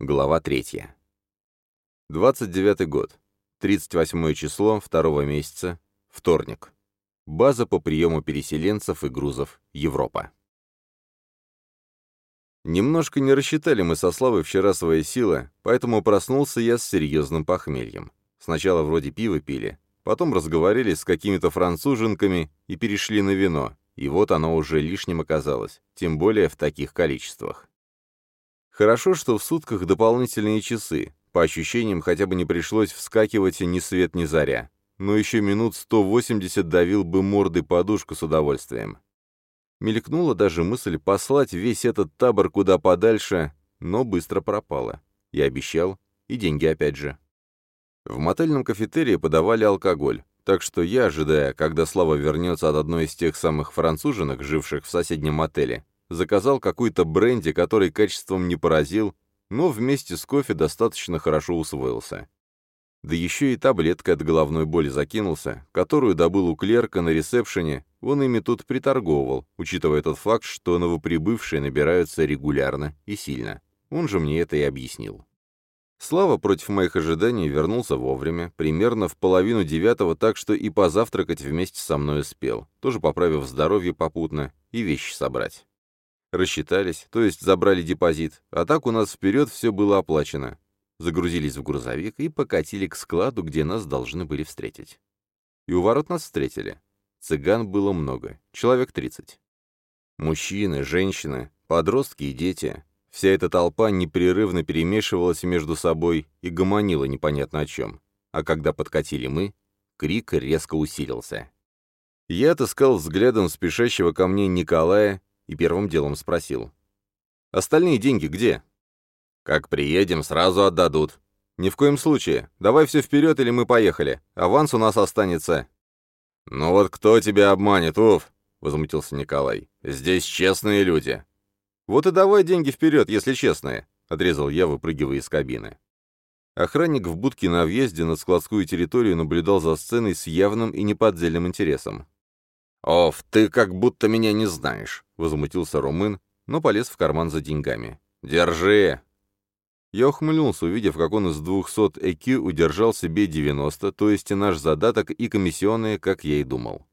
Глава 3. 29 год. 38 число второго месяца. Вторник. База по приему переселенцев и грузов. Европа. Немножко не рассчитали мы со Славой вчера свои силы, поэтому проснулся я с серьезным похмельем. Сначала вроде пиво пили, потом разговорились с какими-то француженками и перешли на вино, и вот оно уже лишним оказалось, тем более в таких количествах. Хорошо, что в сутках дополнительные часы. По ощущениям, хотя бы не пришлось вскакивать ни свет ни заря. Но еще минут 180 давил бы мордой подушку с удовольствием. Мелькнула даже мысль послать весь этот табор куда подальше, но быстро пропала. Я обещал, и деньги опять же. В мотельном кафетерии подавали алкоголь, так что я, ожидая, когда Слава вернется от одной из тех самых француженок, живших в соседнем мотеле, заказал какой-то бренди, который качеством не поразил, но вместе с кофе достаточно хорошо усвоился. Да еще и таблеткой от головной боли закинулся, которую добыл у клерка на ресепшене, он ими тут приторговывал, учитывая тот факт, что новоприбывшие набираются регулярно и сильно. Он же мне это и объяснил. Слава против моих ожиданий вернулся вовремя, примерно в половину девятого, так что и позавтракать вместе со мной успел, тоже поправив здоровье попутно и вещи собрать. Рассчитались, то есть забрали депозит, а так у нас вперед все было оплачено. Загрузились в грузовик и покатили к складу, где нас должны были встретить. И у ворот нас встретили. Цыган было много, человек тридцать. Мужчины, женщины, подростки и дети. Вся эта толпа непрерывно перемешивалась между собой и гомонила непонятно о чем. А когда подкатили мы, крик резко усилился. Я отыскал взглядом спешащего ко мне Николая и первым делом спросил. «Остальные деньги где?» «Как приедем, сразу отдадут». «Ни в коем случае. Давай все вперед, или мы поехали. Аванс у нас останется». «Ну вот кто тебя обманет, уф!» — возмутился Николай. «Здесь честные люди». «Вот и давай деньги вперед, если честные», — отрезал я, выпрыгивая из кабины. Охранник в будке на въезде на складскую территорию наблюдал за сценой с явным и неподдельным интересом. «Оф, ты как будто меня не знаешь», — возмутился Румын, но полез в карман за деньгами. «Держи!» Я ухмыльнулся, увидев, как он из 200 ЭКЮ удержал себе 90, то есть и наш задаток, и комиссионные, как я и думал.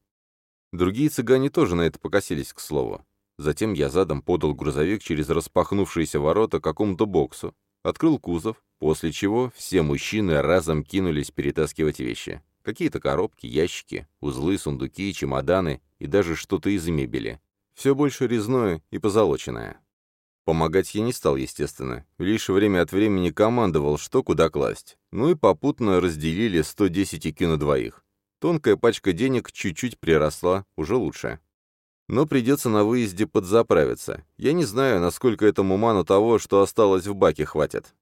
Другие цыгане тоже на это покосились, к слову. Затем я задом подал грузовик через распахнувшиеся ворота какому-то боксу, открыл кузов, после чего все мужчины разом кинулись перетаскивать вещи. Какие-то коробки, ящики, узлы, сундуки, чемоданы и даже что-то из мебели. Все больше резное и позолоченное. Помогать я не стал, естественно. Лишь время от времени командовал, что куда класть. Ну и попутно разделили 110 IQ на двоих. Тонкая пачка денег чуть-чуть приросла, уже лучше. Но придется на выезде подзаправиться. Я не знаю, насколько этому ману того, что осталось в баке, хватит.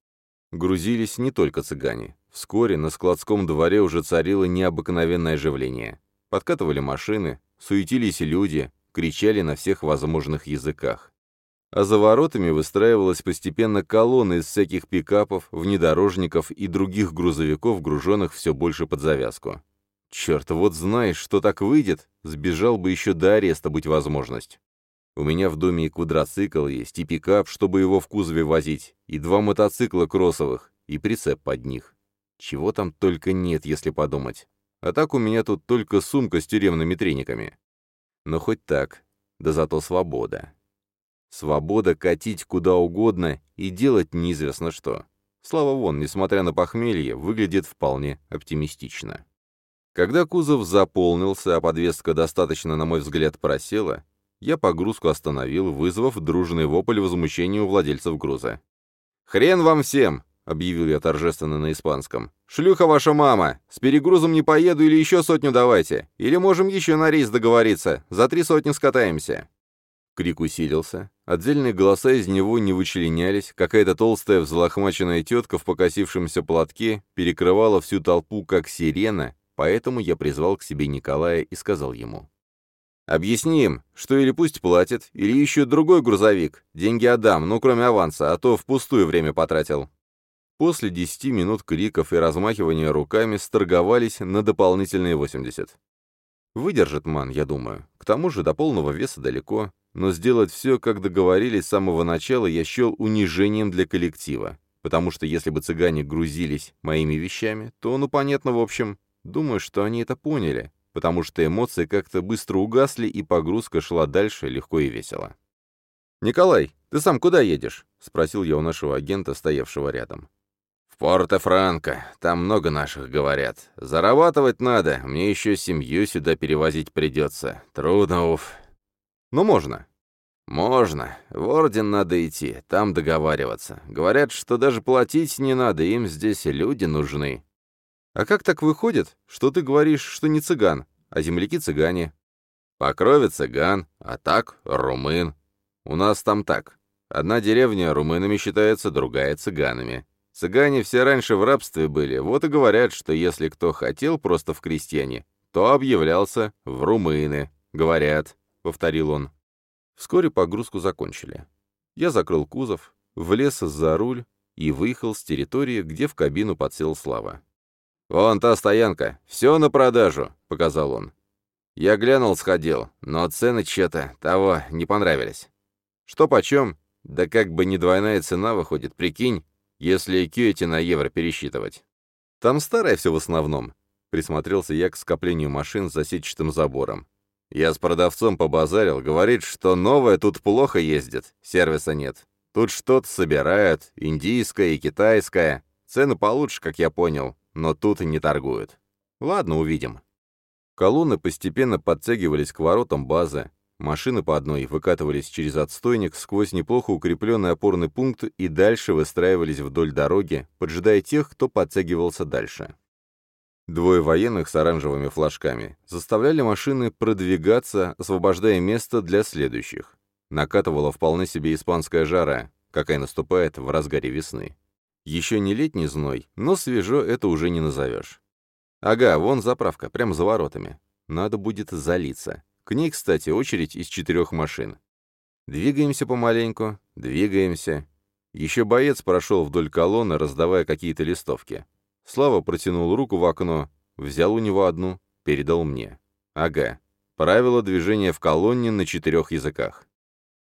Грузились не только цыгане. Вскоре на складском дворе уже царило необыкновенное оживление. Подкатывали машины, суетились люди, кричали на всех возможных языках. А за воротами выстраивалась постепенно колонна из всяких пикапов, внедорожников и других грузовиков, груженных все больше под завязку. Черт, вот знаешь, что так выйдет, сбежал бы еще до ареста, быть возможность. У меня в доме и квадроцикл есть, и пикап, чтобы его в кузове возить, и два мотоцикла кроссовых, и прицеп под них. Чего там только нет, если подумать. А так у меня тут только сумка с тюремными трениками. Но хоть так, да зато свобода. Свобода катить куда угодно и делать неизвестно что. Слава вон, несмотря на похмелье, выглядит вполне оптимистично. Когда кузов заполнился, а подвеска достаточно, на мой взгляд, просела, я погрузку остановил, вызвав дружный вопль возмущения у владельцев груза. «Хрен вам всем!» — объявил я торжественно на испанском. «Шлюха ваша мама! С перегрузом не поеду или еще сотню давайте! Или можем еще на рейс договориться, за три сотни скатаемся!» Крик усилился, отдельные голоса из него не вычленялись, какая-то толстая взлохмаченная тетка в покосившемся платке перекрывала всю толпу как сирена, поэтому я призвал к себе Николая и сказал ему. Объясни им, что или пусть платят, или ищут другой грузовик. Деньги отдам, ну кроме аванса, а то впустую время потратил. После десяти минут криков и размахивания руками сторговались на дополнительные 80. Выдержит ман, я думаю. К тому же до полного веса далеко, но сделать все, как договорились с самого начала, я счел унижением для коллектива. потому что если бы цыгане грузились моими вещами, то, ну, понятно, в общем, думаю, что они это поняли, потому что эмоции как-то быстро угасли, и погрузка шла дальше легко и весело. «Николай, ты сам куда едешь?» — спросил я у нашего агента, стоявшего рядом. «В Порто-Франко. Там много наших, говорят. Зарабатывать надо. Мне еще семью сюда перевозить придется. Трудно, уф». «Но можно». «Можно. В Орден надо идти, там договариваться. Говорят, что даже платить не надо, им здесь люди нужны». «А как так выходит, что ты говоришь, что не цыган, а земляки цыгане?» «По крови цыган, а так румын. У нас там так. Одна деревня румынами считается, другая цыганами. Цыгане все раньше в рабстве были, вот и говорят, что если кто хотел просто в крестьяне, то объявлялся в румыны. Говорят», — повторил он. Вскоре погрузку закончили. Я закрыл кузов, влез за руль и выехал с территории, где в кабину подсел Слава. «Вон та стоянка, все на продажу», — показал он. Я глянул, сходил, но цены что-то того не понравились. Что почем? Да как бы не двойная цена выходит, прикинь, если эти на евро пересчитывать. Там старое все в основном. Присмотрелся я к скоплению машин с засечатым забором. Я с продавцом побазарил, говорит, что новое тут плохо ездит, сервиса нет. Тут что-то собирают, индийское и китайское. Цены получше, как я понял, но тут и не торгуют. Ладно, увидим. Колонны постепенно подтягивались к воротам базы. Машины по одной выкатывались через отстойник сквозь неплохо укрепленный опорный пункт и дальше выстраивались вдоль дороги, поджидая тех, кто подтягивался дальше. Двое военных с оранжевыми флажками заставляли машины продвигаться, освобождая место для следующих. Накатывала вполне себе испанская жара, какая наступает в разгаре весны. Еще не летний зной, но свежо это уже не назовешь. Ага, вон заправка, прямо за воротами. Надо будет залиться. К ней, кстати, очередь из четырех машин. Двигаемся помаленьку, двигаемся. Еще боец прошел вдоль колонны, раздавая какие-то листовки. Слава протянул руку в окно, взял у него одну, передал мне. Ага. Правила движения в колонне на четырех языках.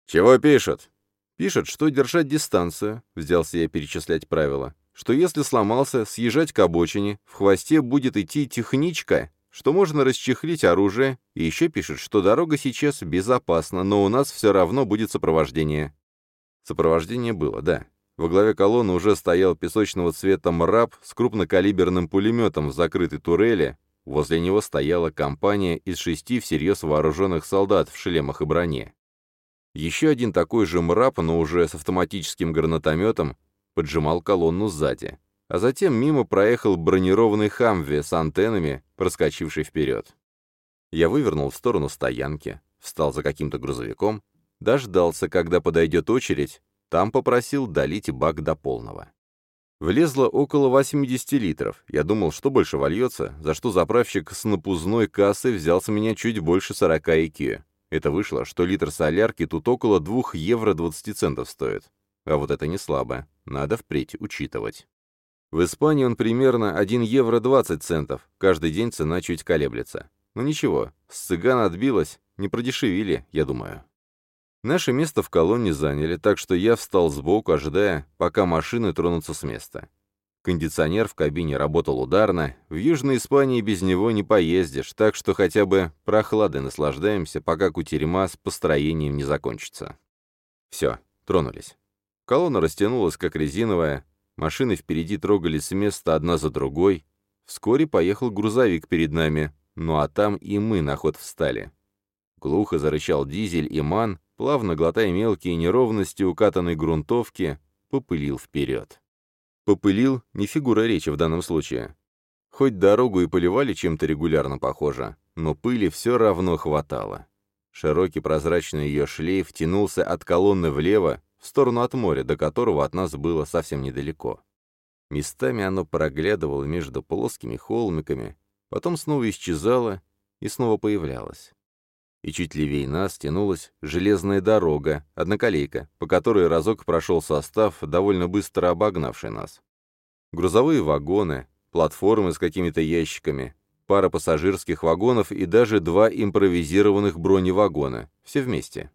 «Чего пишут?» «Пишут, что держать дистанцию», — взялся я перечислять правила, «что если сломался, съезжать к обочине, в хвосте будет идти техничка, что можно расчехлить оружие, и еще пишет, что дорога сейчас безопасна, но у нас все равно будет сопровождение». Сопровождение было, да. Во главе колонны уже стоял песочного цвета мраб с крупнокалиберным пулеметом в закрытой турели, возле него стояла компания из шести всерьез вооруженных солдат в шлемах и броне. Еще один такой же мраб, но уже с автоматическим гранатометом, поджимал колонну сзади. А затем мимо проехал бронированный «Хамви» с антеннами, проскочивший вперед. Я вывернул в сторону стоянки, встал за каким-то грузовиком, дождался, когда подойдет очередь, там попросил долить бак до полного. Влезло около 80 литров. Я думал, что больше вольется, за что заправщик с напузной кассы взял с меня чуть больше 40 икео. Это вышло, что литр солярки тут около 2 евро 20 центов стоит. А вот это не слабо. Надо впредь учитывать. В Испании он примерно 1 евро 20 центов. Каждый день цена чуть колеблется. Но ничего, с цыган отбилось, не продешевили, я думаю. Наше место в колонне заняли, так что я встал сбоку, ожидая, пока машины тронутся с места. Кондиционер в кабине работал ударно, в Южной Испании без него не поездишь, так что хотя бы прохладой наслаждаемся, пока кутерьма с построением не закончится. Все, тронулись. Колонна растянулась, как резиновая, машины впереди трогались с места одна за другой. Вскоре поехал грузовик перед нами, ну а там и мы на ход встали. Глухо зарычал дизель, и ман, плавно глотая мелкие неровности укатанной грунтовки, попылил вперед. Попылил — не фигура речи в данном случае. Хоть дорогу и поливали чем-то регулярно, похоже, но пыли все равно хватало. Широкий прозрачный ее шлейф тянулся от колонны влево, в сторону от моря, до которого от нас было совсем недалеко. Местами оно проглядывало между плоскими холмиками, потом снова исчезало и снова появлялось и чуть левее нас тянулась железная дорога, одноколейка, по которой разок прошел состав, довольно быстро обогнавший нас. Грузовые вагоны, платформы с какими-то ящиками, пара пассажирских вагонов и даже два импровизированных броневагона, все вместе.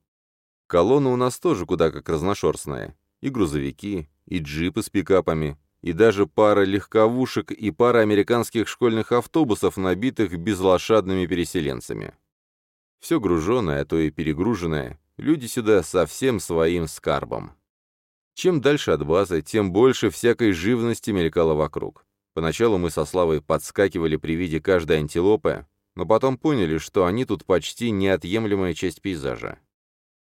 Колонна у нас тоже куда как разношерстная. И грузовики, и джипы с пикапами, и даже пара легковушек и пара американских школьных автобусов, набитых безлошадными переселенцами. Все груженное, а то и перегруженное, люди сюда со всем своим скарбом. Чем дальше от базы, тем больше всякой живности мелькало вокруг. Поначалу мы со Славой подскакивали при виде каждой антилопы, но потом поняли, что они тут почти неотъемлемая часть пейзажа.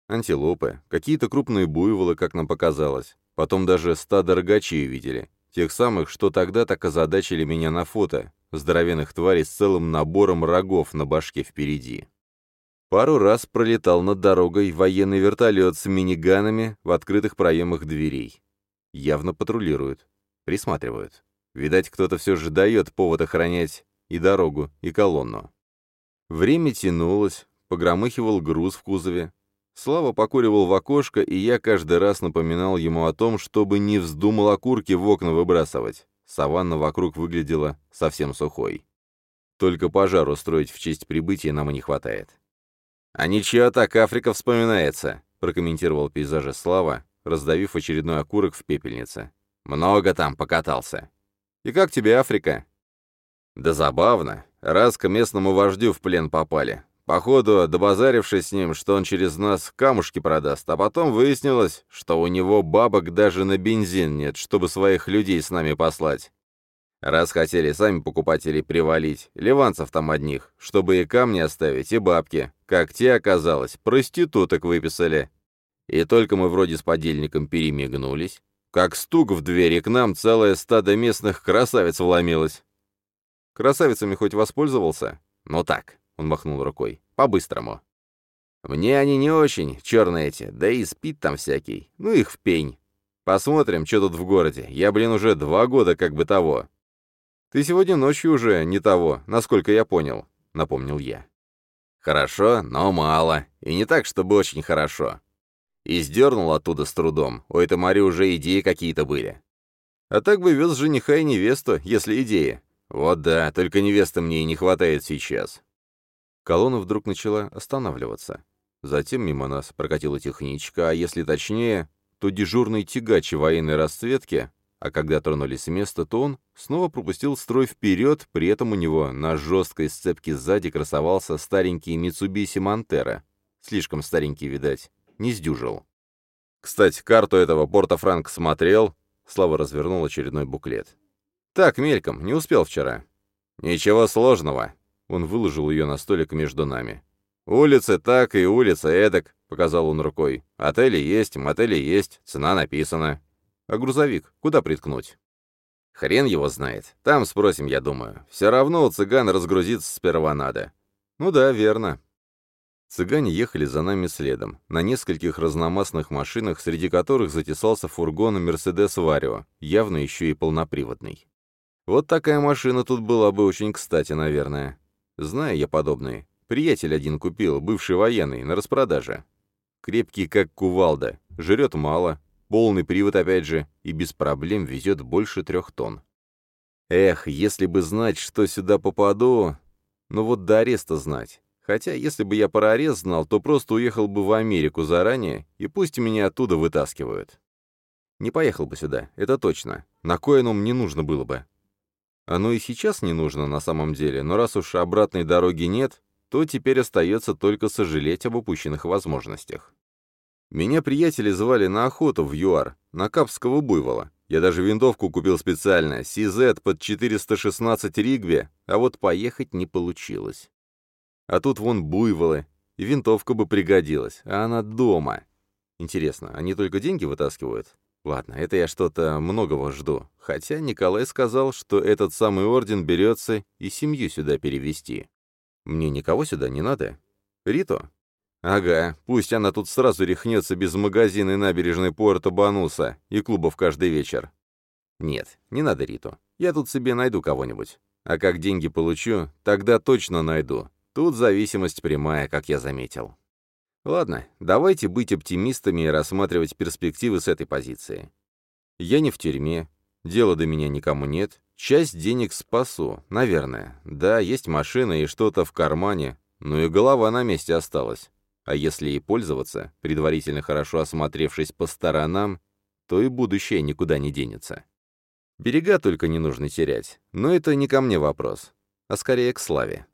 Антилопы, какие-то крупные буйволы, как нам показалось, потом даже стадо рогачей видели, тех самых, что тогда так озадачили меня на фото, здоровенных тварей с целым набором рогов на башке впереди. Пару раз пролетал над дорогой военный вертолет с миниганами в открытых проемах дверей. Явно патрулируют, присматривают. Видать, кто-то все же дает повод охранять и дорогу, и колонну. Время тянулось, погромыхивал груз в кузове. Слава покуривал в окошко, и я каждый раз напоминал ему о том, чтобы не вздумал окурки в окна выбрасывать. Саванна вокруг выглядела совсем сухой. Только пожар устроить в честь прибытия нам и не хватает. «А ничего так Африка вспоминается», — прокомментировал пейзажи Слава, раздавив очередной окурок в пепельнице. «Много там покатался». «И как тебе Африка?» «Да забавно. Раз к местному вождю в плен попали. Походу, добазарившись с ним, что он через нас камушки продаст, а потом выяснилось, что у него бабок даже на бензин нет, чтобы своих людей с нами послать. Раз хотели сами покупатели привалить, ливанцев там одних, чтобы и камни оставить, и бабки, как те, оказалось, проституток выписали. И только мы вроде с подельником перемигнулись, как стук в двери к нам целое стадо местных красавиц вломилось. Красавицами хоть воспользовался? Ну так, он махнул рукой, по-быстрому. Мне они не очень, черные эти, да и спит там всякий. Ну их в пень. Посмотрим, что тут в городе. Я, блин, уже два года как бы того. «Ты сегодня ночью уже не того, насколько я понял», — напомнил я. «Хорошо, но мало. И не так, чтобы очень хорошо. И сдернул оттуда с трудом. У этой Мари уже идеи какие-то были. А так бы вез жениха и невесту, если идеи. Вот да, только невесты мне и не хватает сейчас». Колонна вдруг начала останавливаться. Затем мимо нас прокатила техничка, а если точнее, то дежурный тягач военной расцветки а когда тронулись с места, то он снова пропустил строй вперед, при этом у него на жесткой сцепке сзади красовался старенький Mitsubishi Montero. Слишком старенький, видать, не сдюжил. Кстати, карту этого Порто-Франк смотрел. Слава развернул очередной буклет. «Так, мельком, не успел вчера». «Ничего сложного». Он выложил ее на столик между нами. «Улицы так и улица эдак», — показал он рукой. «Отели есть, мотели есть, цена написана. А грузовик куда приткнуть? Хрен его знает. Там спросим, я думаю. Все равно у цыган разгрузиться сперва надо. Ну да, верно. Цыгане ехали за нами следом, на нескольких разномастных машинах, среди которых затесался фургон «Мерседес Варио», явно еще и полноприводный. Вот такая машина тут была бы очень кстати, наверное. Знаю я подобные. Приятель один купил, бывший военный, на распродаже. Крепкий, как кувалда, жрет мало, Полный привод, опять же, и без проблем везет больше трех тонн. Эх, если бы знать, что сюда попаду... Ну вот до ареста знать. Хотя, если бы я про арест знал, то просто уехал бы в Америку заранее, и пусть меня оттуда вытаскивают. Не поехал бы сюда, это точно. На кое оно мне нужно было бы. Оно и сейчас не нужно на самом деле, но раз уж обратной дороги нет, то теперь остается только сожалеть об упущенных возможностях. Меня приятели звали на охоту в ЮАР, на капского буйвола. Я даже винтовку купил специально, CZ под 416 Ригби, а вот поехать не получилось. А тут вон буйволы, и винтовка бы пригодилась, а она дома. Интересно, они только деньги вытаскивают? Ладно, это я что-то многого жду. Хотя Николай сказал, что этот самый орден берется и семью сюда перевести. Мне никого сюда не надо. Рито? Ага, пусть она тут сразу рехнется без магазина и набережной порта Бануса и клубов каждый вечер. Нет, не надо Риту. Я тут себе найду кого-нибудь. А как деньги получу, тогда точно найду. Тут зависимость прямая, как я заметил. Ладно, давайте быть оптимистами и рассматривать перспективы с этой позиции. Я не в тюрьме, дела до меня никому нет, часть денег спасу, наверное. Да, есть машина и что-то в кармане, но и голова на месте осталась. А если и пользоваться, предварительно хорошо осмотревшись по сторонам, то и будущее никуда не денется. Берега только не нужно терять, но это не ко мне вопрос, а скорее к Славе.